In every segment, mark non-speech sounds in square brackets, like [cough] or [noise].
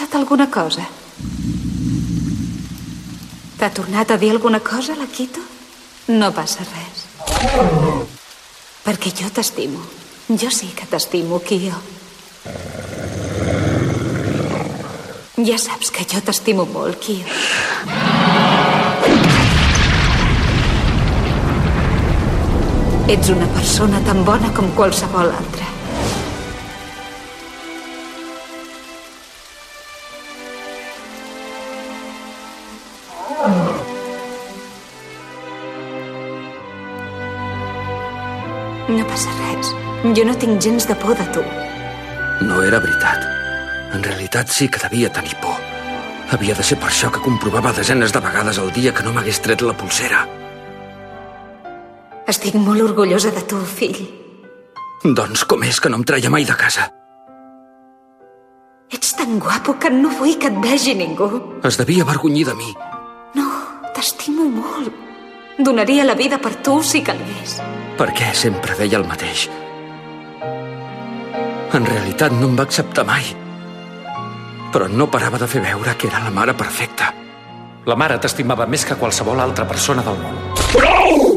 passat alguna cosa? T'ha tornat a dir alguna cosa, la Quito? No passa res. Perquè jo t'estimo. Jo sí que t'estimo, Kio. Ja saps que jo t'estimo molt, Kio. Ets una persona tan bona com qualsevol altra. Jo no tinc gens de por de tu. No era veritat. En realitat sí que devia tenir por. Havia de ser per això que comprovava desenes de vegades al dia que no m'hagués tret la pulsera. Estic molt orgullosa de tu, fill. Doncs com és que no em treia mai de casa? Ets tan guapo que no vull que et vegi ningú. Es devia avergonyir de mi. No, t'estimo molt. Donaria la vida per tu si calgués. Per què sempre deia el mateix? En realitat no em va acceptar mai. Però no parava de fer veure que era la mare perfecta. La mare t'estimava més que qualsevol altra persona del món. Prou!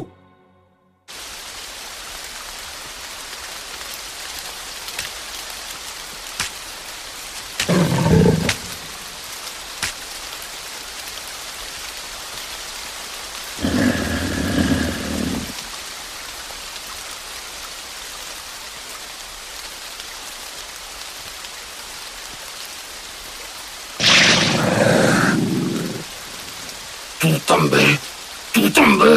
Tu també! Tu també!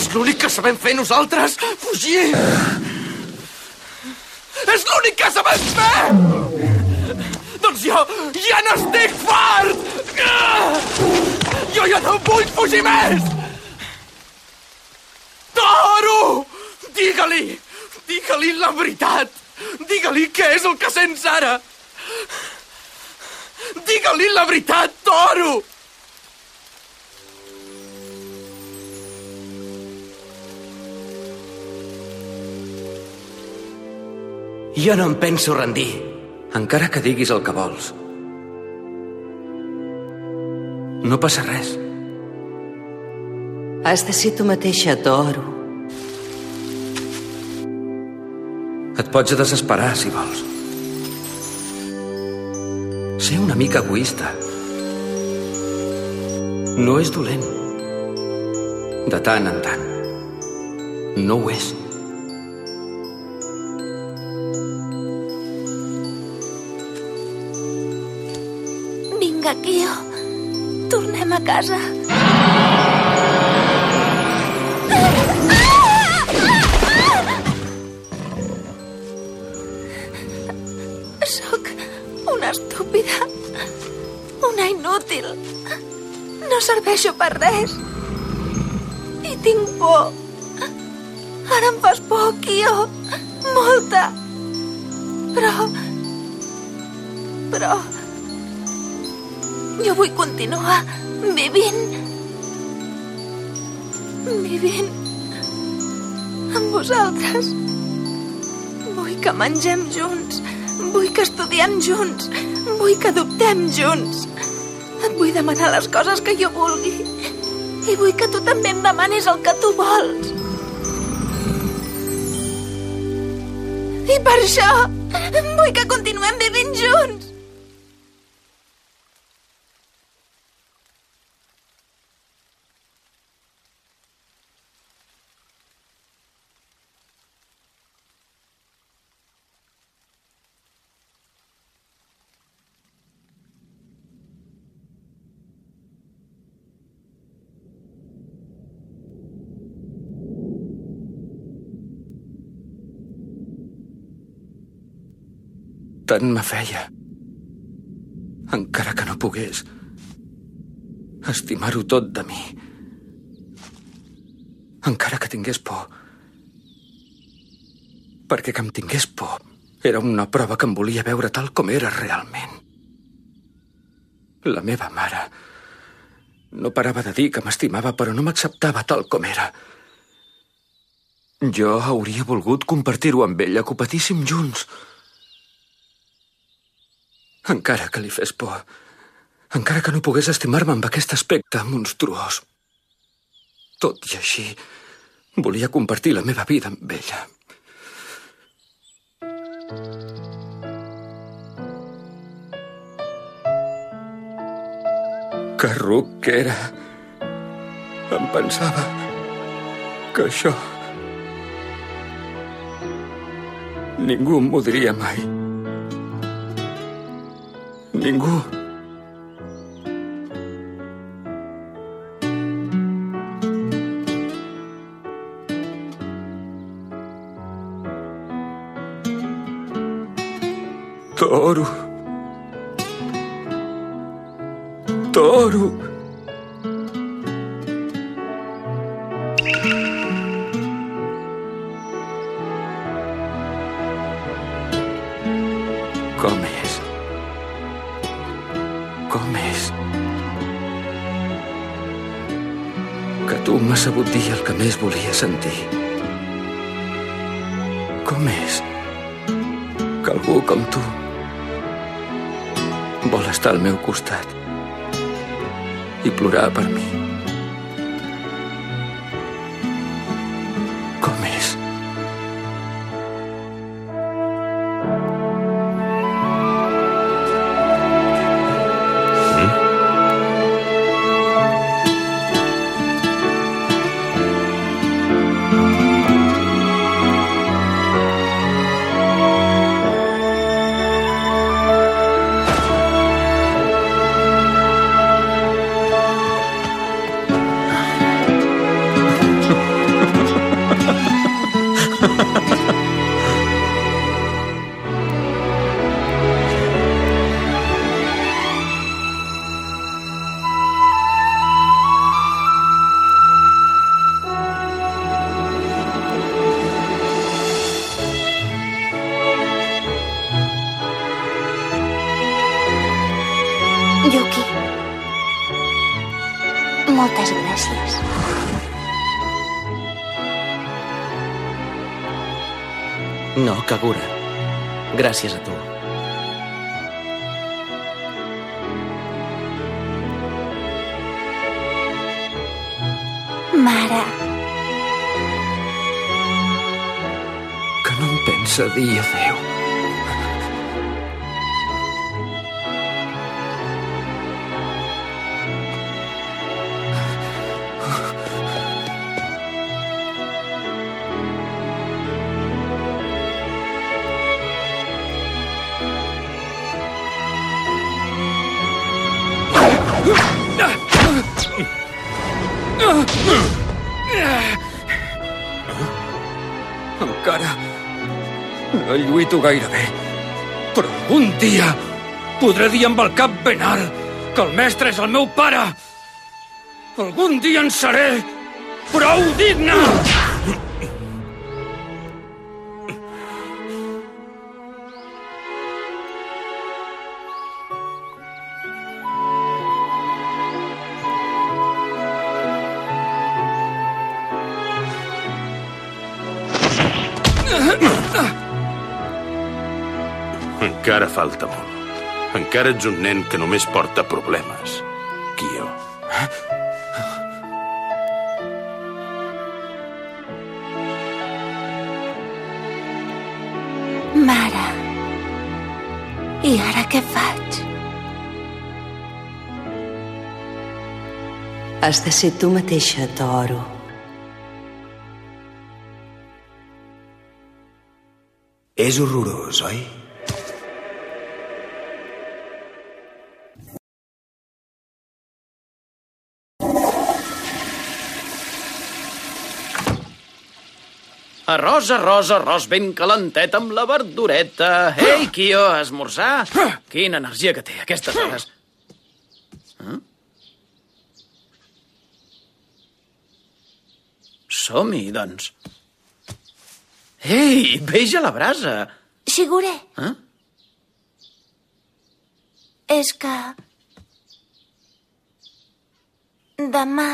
És l'únic sabem fer nosaltres? Fugir! És l'únic que sabem fer! Doncs jo ja n'estic fart! Jo ja no vull fugir més! Toro! Digue-li! Digue-li la veritat! Digue-li què és el que sents ara! Digue-li la veritat, Toro! Jo no em penso rendir. Encara que diguis el que vols. No passa res. Has de ser tu mateixa, Toro. Et pots desesperar, si vols. Ser una mica egoista. No és dolent. De tant en tant. No ho és. Casa. Soc una estúpida. Una inútil. No serveixo per res. I tinc por. Ara em fas por, Kio. Molta. Però... Però... Jo vull continuar vivint. Vivint amb vosaltres. Vull que mengem junts. Vull que estudiem junts. Vull que adoptem junts. Et vull demanar les coses que jo vulgui. I vull que tu també em demanis el que tu vols. I per això vull que continuem vivint junts. Tant me feia. Encara que no pogués estimar-ho tot de mi. Encara que tingués por. Perquè que em tingués por era una prova que em volia veure tal com era realment. La meva mare no parava de dir que m'estimava, però no m'acceptava tal com era. Jo hauria volgut compartir-ho amb ella, que ho patíssim junts. Encara que li fes por. Encara que no pogués estimar-me amb aquest aspecte monstruós. Tot i així, volia compartir la meva vida amb ella. Que ruc que era. Em pensava que això... Ningú m'ho diria mai. Ningú. Toro. Toro. Que tu m'has sabut dir el que més volia sentir. Com és? Que algú com tu vol estar al meu costat i plorar per mi. Kagura. Gràcies a tu. Mare, Que no em pensa dir adéu. Lluito gaire bé, però algun dia podré dir amb el cap ben alt que el mestre és el meu pare. Algun dia en seré prou digne! Encara falta molt. Encara ets un nen que només porta problemes. Kyo. mare. I ara què faig? Has de ser tu mateixa, Toro. És horrorós, oi? Arròs, arròs, arròs ben calentet amb la verdureta. Ei, Kio, esmorzar? Quina energia que té aquestes hores. Eh? Som-hi, doncs. Ei, veja la brasa. Shigure, Eh? és que... Demà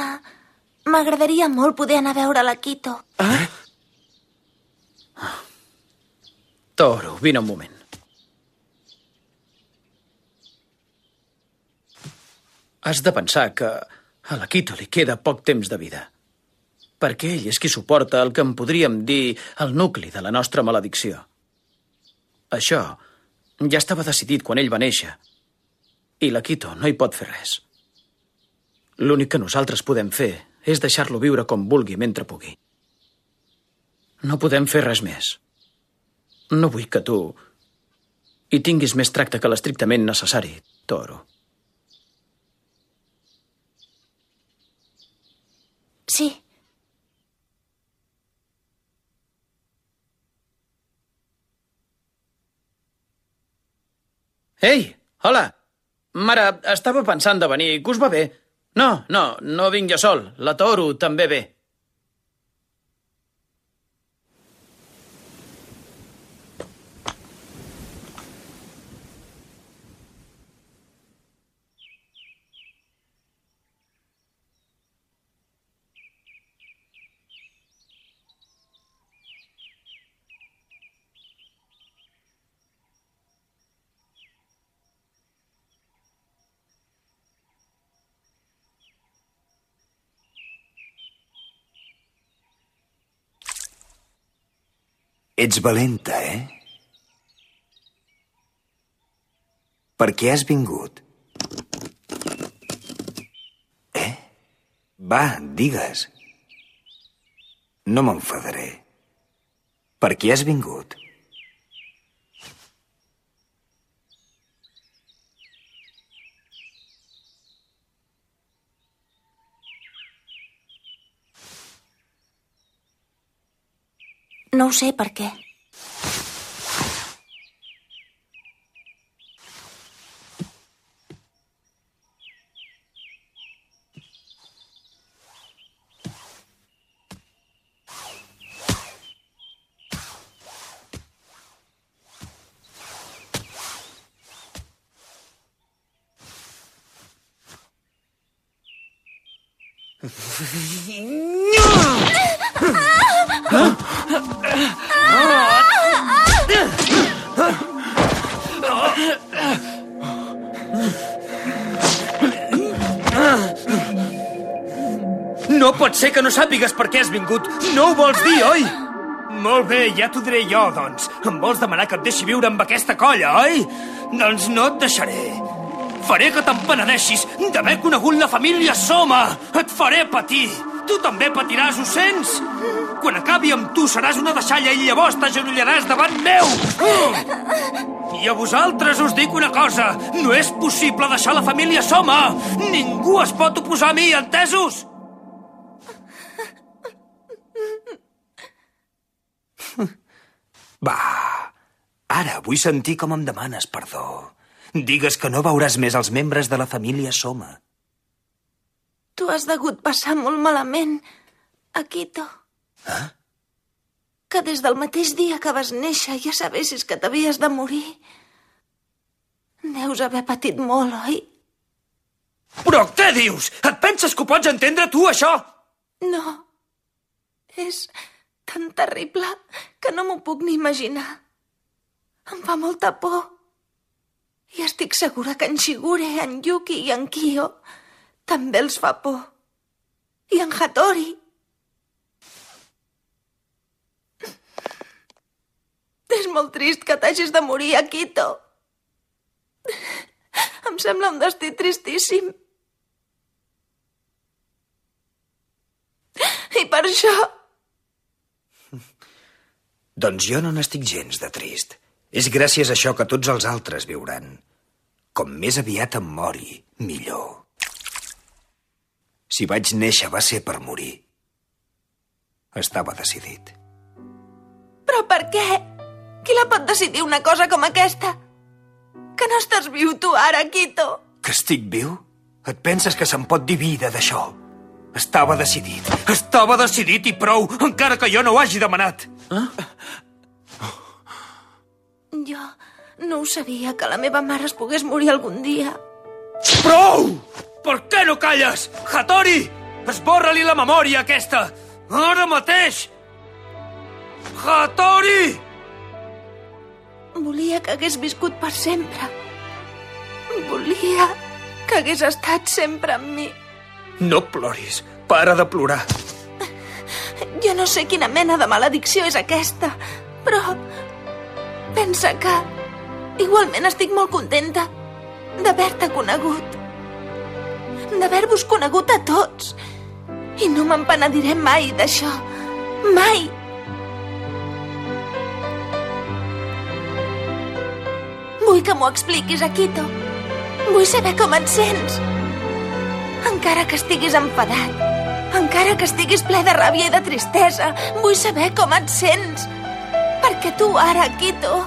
m'agradaria molt poder anar a veure la Quito. Eh? Toro, vine un moment. Has de pensar que a la Quito li queda poc temps de vida. Perquè ell és qui suporta el que en podríem dir el nucli de la nostra maledicció. Això ja estava decidit quan ell va néixer. I la Quito no hi pot fer res. L'únic que nosaltres podem fer és deixar-lo viure com vulgui mentre pugui. No podem fer res més. No vull que tu hi tinguis més tracte que l'estrictament necessari, Toro. Sí, Ei, hola! Mare, estava pensant de venir, que us va bé? No, no, no vinc jo sol. La Toro també ve. Ets valenta, eh? Per què has vingut? Eh? Va, digues. No m'enfadaré. Per què has vingut? No ho sé per què. Sàpigues per què has vingut. No ho vols dir, oi? Molt bé, ja t'ho diré jo, doncs. Em vols demanar que et deixi viure amb aquesta colla, oi? Doncs no et deixaré. Faré que te'n penedeixis d'haver conegut la família Soma. Et faré patir. Tu també patiràs, ho sents? Quan acabi amb tu seràs una deixalla i llavors t'agenollaràs davant meu. I a vosaltres us dic una cosa. No és possible deixar la família Soma. Ningú es pot oposar a mi, entesos? Va, ara vull sentir com em demanes perdó. Digues que no veuràs més els membres de la família Soma. Tu has degut passar molt malament, a Quito. Eh? Que des del mateix dia que vas néixer ja sabessis que t'havies de morir. Deus haver patit molt, oi? Però què dius? Et penses que ho pots entendre tu, això? No. És tan terrible que no m'ho puc ni imaginar. Em fa molta por. I estic segura que en Shigure, en Yuki i en Kyo també els fa por. I en Hattori. És molt trist que t'hagis de morir a Quito. Em sembla un destí tristíssim. I per això... [laughs] Doncs jo no n'estic gens de trist. És gràcies a això que tots els altres viuran. Com més aviat em mori, millor. Si vaig néixer va ser per morir. Estava decidit. per què? Qui la pot decidir una cosa com aquesta? Que no estàs viu tu ara, Quito? Que estic viu? Et penses que se'n pot dir vida d'això? Estava decidit. Estava decidit i prou, encara que jo no ho hagi demanat. Ah? Jo no ho sabia, que la meva mare es pogués morir algun dia. Prou! Per què no calles? Hattori! Esborra-li la memòria, aquesta! Ara mateix! Hattori! Volia que hagués viscut per sempre. Volia que hagués estat sempre amb mi. No ploris. Para de plorar. Jo no sé quina mena de maledicció és aquesta, però pensa que igualment estic molt contenta d'haver-te conegut. D'haver-vos conegut a tots. I no me'n penediré mai d'això. Mai! Vull que m'ho expliquis, Akito. Vull saber com et sents. Encara que estiguis enfadat, encara que estiguis ple de ràbia i de tristesa, vull saber com et sents. Perquè tu ara, Akito,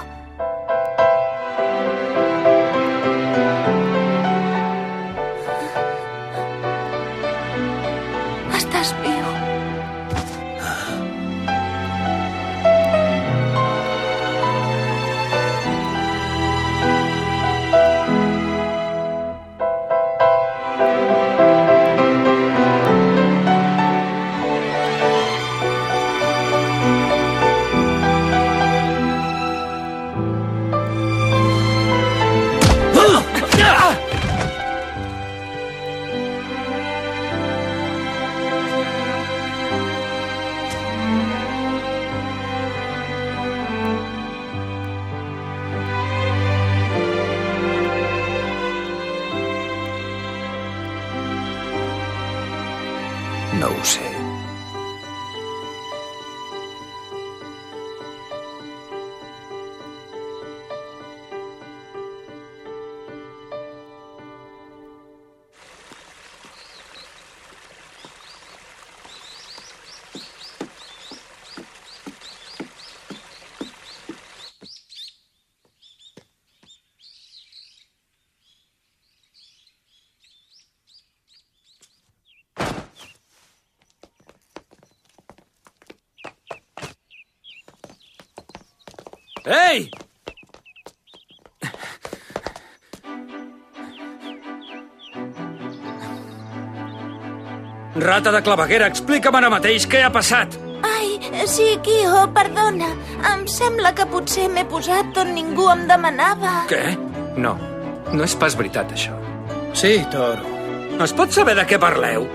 Ei! Rata de claveguera, explica'm ara mateix què ha passat. Ai, sí, Kio, perdona. Em sembla que potser m'he posat on ningú em demanava. Què? No, no és pas veritat, això. Sí, Toro. Es pot saber de què parleu?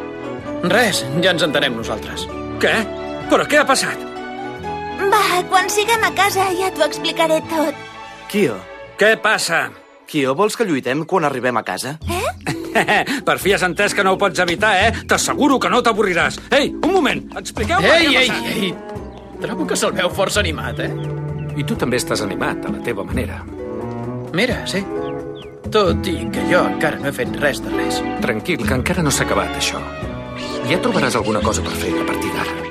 Res, ja ens entenem nosaltres. Què? Però què ha passat? Va, quan siguem a casa ja t'ho explicaré tot. Kio, Què passa? Kio, vols que lluitem quan arribem a casa? [laughs] per fi has entès que no ho pots evitar, eh? T'asseguro que no t'avorriràs. Ei, un moment, expliqueu-me Ei, què ha ei, passat. ei! Trobo que se'l veu força animat, eh? I tu també estàs animat, a la teva manera. Mira, sí. Tot i que jo encara no he fet res de res. Tranquil, que encara no s'ha acabat, això. Ja trobaràs alguna cosa per fer a partir d'ara.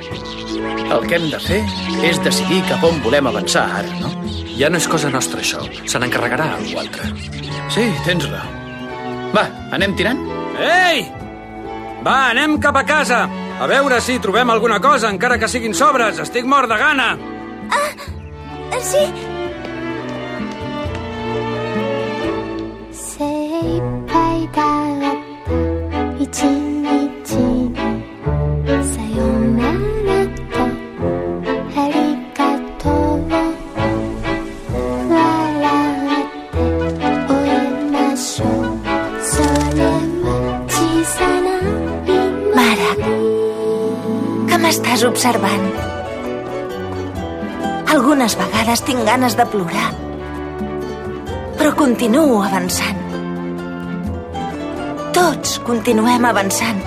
El que hem de fer és decidir cap on volem avançar ara, no? Ja no és cosa nostra, això. Se n'encarregarà algú altre. Sí, tens raó. Va, anem tirant? Ei! Va, anem cap a casa. A veure si trobem alguna cosa, encara que siguin sobres. Estic mort de gana. Sí, ganes de plorar, però continuo avançant. Tots continuem avançant.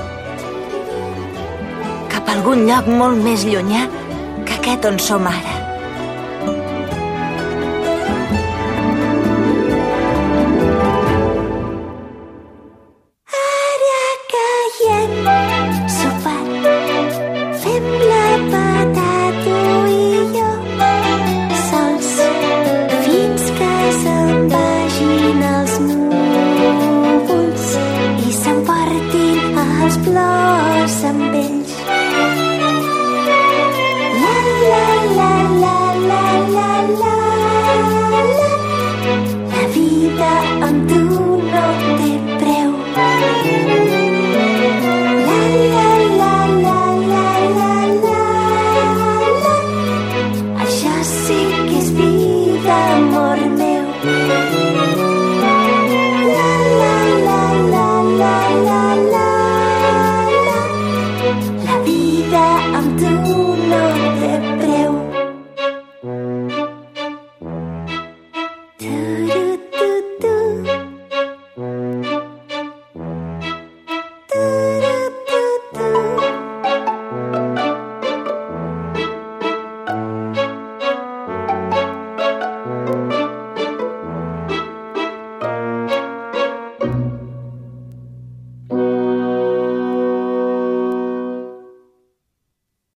Cap a algun lloc molt més llunyà que aquest on som ara.